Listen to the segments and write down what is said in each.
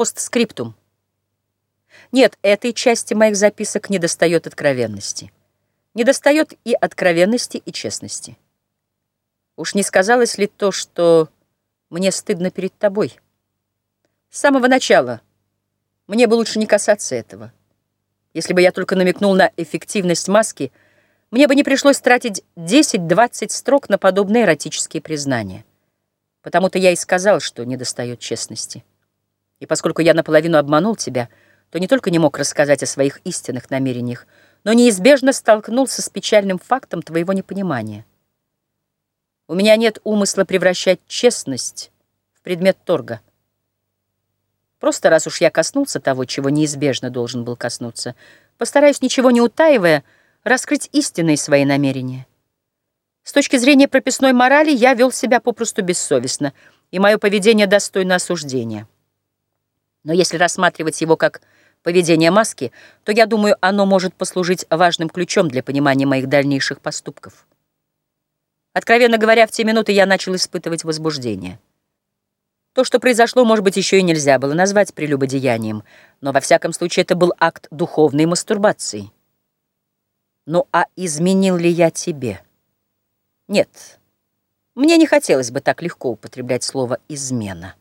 Постскриптум. Нет, этой части моих записок недостает откровенности. Недостает и откровенности, и честности. Уж не сказалось ли то, что мне стыдно перед тобой? С самого начала мне бы лучше не касаться этого. Если бы я только намекнул на эффективность маски, мне бы не пришлось тратить 10-20 строк на подобные эротические признания. Потому-то я и сказал, что недостает честности. И поскольку я наполовину обманул тебя, то не только не мог рассказать о своих истинных намерениях, но неизбежно столкнулся с печальным фактом твоего непонимания. У меня нет умысла превращать честность в предмет торга. Просто раз уж я коснулся того, чего неизбежно должен был коснуться, постараюсь, ничего не утаивая, раскрыть истинные свои намерения. С точки зрения прописной морали я вел себя попросту бессовестно, и мое поведение достойно осуждения. Но если рассматривать его как поведение маски, то, я думаю, оно может послужить важным ключом для понимания моих дальнейших поступков. Откровенно говоря, в те минуты я начал испытывать возбуждение. То, что произошло, может быть, еще и нельзя было назвать прелюбодеянием, но во всяком случае это был акт духовной мастурбации. Ну а изменил ли я тебе? Нет, мне не хотелось бы так легко употреблять слово «измена».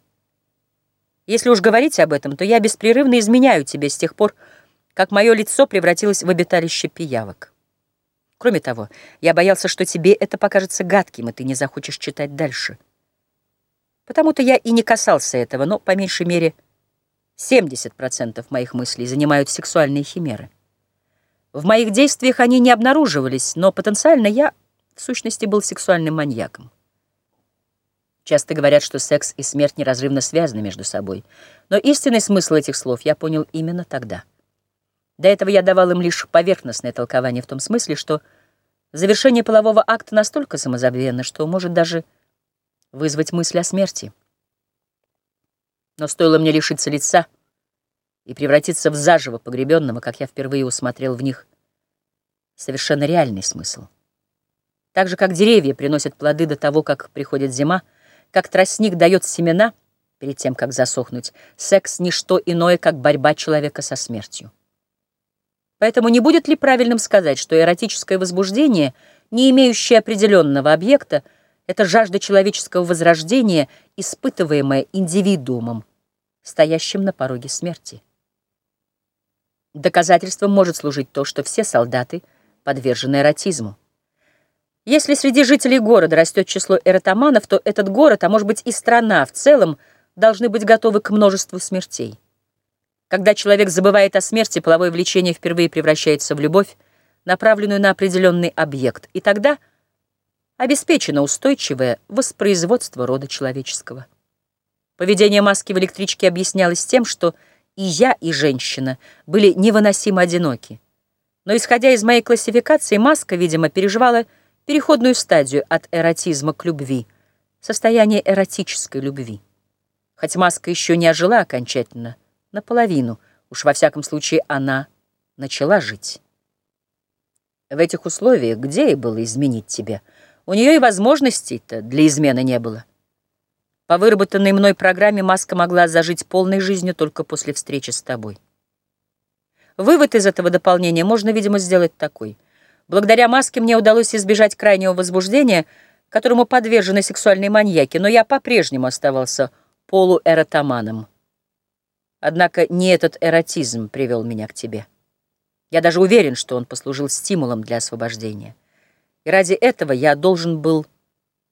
Если уж говорить об этом, то я беспрерывно изменяю тебе с тех пор, как мое лицо превратилось в обиталище пиявок. Кроме того, я боялся, что тебе это покажется гадким, и ты не захочешь читать дальше. Потому-то я и не касался этого, но, по меньшей мере, 70% моих мыслей занимают сексуальные химеры. В моих действиях они не обнаруживались, но потенциально я, в сущности, был сексуальным маньяком. Часто говорят, что секс и смерть неразрывно связаны между собой. Но истинный смысл этих слов я понял именно тогда. До этого я давал им лишь поверхностное толкование в том смысле, что завершение полового акта настолько самозабвенно, что может даже вызвать мысль о смерти. Но стоило мне лишиться лица и превратиться в заживо погребенного, как я впервые усмотрел в них совершенно реальный смысл. Так же, как деревья приносят плоды до того, как приходит зима, как тростник дает семена перед тем, как засохнуть, секс — ничто иное, как борьба человека со смертью. Поэтому не будет ли правильным сказать, что эротическое возбуждение, не имеющее определенного объекта, это жажда человеческого возрождения, испытываемая индивидуумом, стоящим на пороге смерти? Доказательством может служить то, что все солдаты подвержены эротизму. Если среди жителей города растет число эротоманов, то этот город, а может быть и страна в целом, должны быть готовы к множеству смертей. Когда человек забывает о смерти, половое влечение впервые превращается в любовь, направленную на определенный объект, и тогда обеспечено устойчивое воспроизводство рода человеческого. Поведение маски в электричке объяснялось тем, что и я, и женщина были невыносимо одиноки. Но, исходя из моей классификации, маска, видимо, переживала переходную стадию от эротизма к любви, состояние эротической любви. Хоть маска еще не ожила окончательно, наполовину, уж во всяком случае она начала жить. В этих условиях где ей было изменить тебя? У нее и возможностей-то для измены не было. По выработанной мной программе маска могла зажить полной жизнью только после встречи с тобой. Вывод из этого дополнения можно, видимо, сделать такой — Благодаря маске мне удалось избежать крайнего возбуждения, которому подвержены сексуальные маньяки, но я по-прежнему оставался полуэротоманом. Однако не этот эротизм привел меня к тебе. Я даже уверен, что он послужил стимулом для освобождения. И ради этого я должен был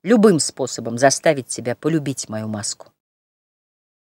любым способом заставить тебя полюбить мою маску.